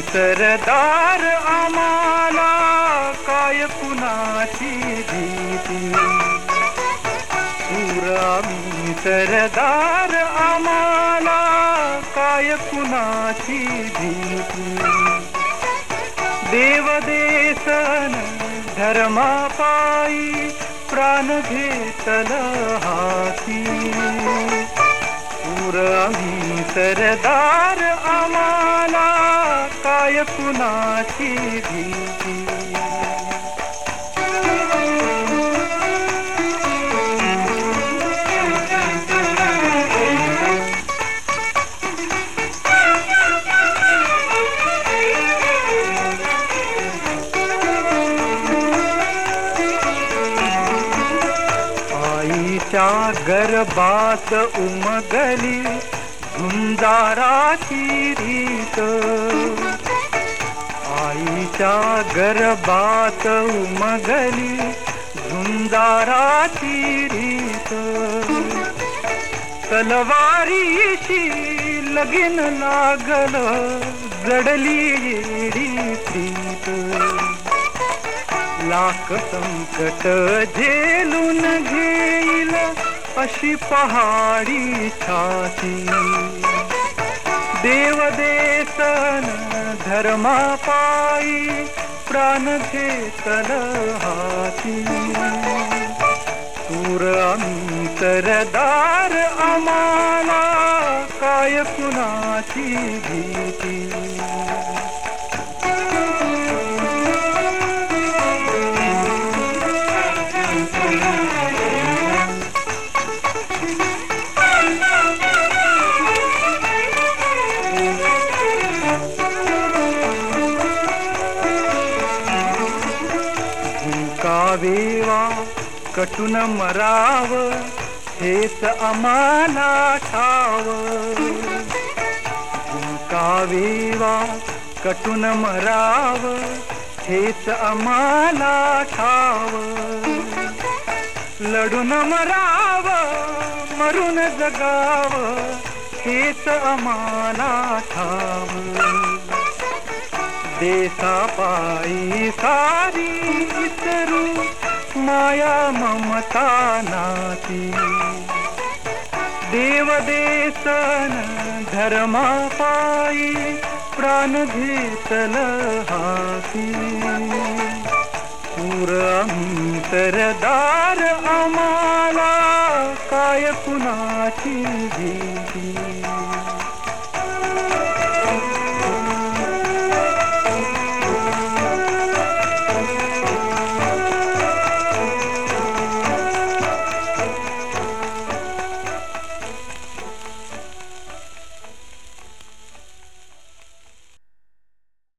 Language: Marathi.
सरदार आम्हाला काय कुणाची भीती? आम्ही सरदार काय कुणाची भीती? देवदेसन धर्मापायी प्राण घेतल हाती. सूर आम्ही सरदार कुणाची भीती. आईच्या गर्भात उमगली झुंजाराची रीत. आईच्या गर्भात उमगली झुंजाराची रीत. तलवारीची लगीन लागल जडली येडी प्रीत. लाख संकट झेलून घेईल अशी पहाडी छाती. देवदेसन धर्मा पायी प्राण घेतल हाती. सूर आम्ही सरदार आम्हाला काय कुणाची भीती? व्हावेवा कटून मराव हेच आम्हाला ठाव. कावेवा कटून मराव हेच आम्हाला ठाव. लढून मराव मरून जगाव हेच आम्हाला ठाव. देसा सारी इतरु माया ममता नाती। देवदेशन धर्मा पाय प्राण घेतल भीतलहा पूर्तरदार अमाला काय पुना भीती?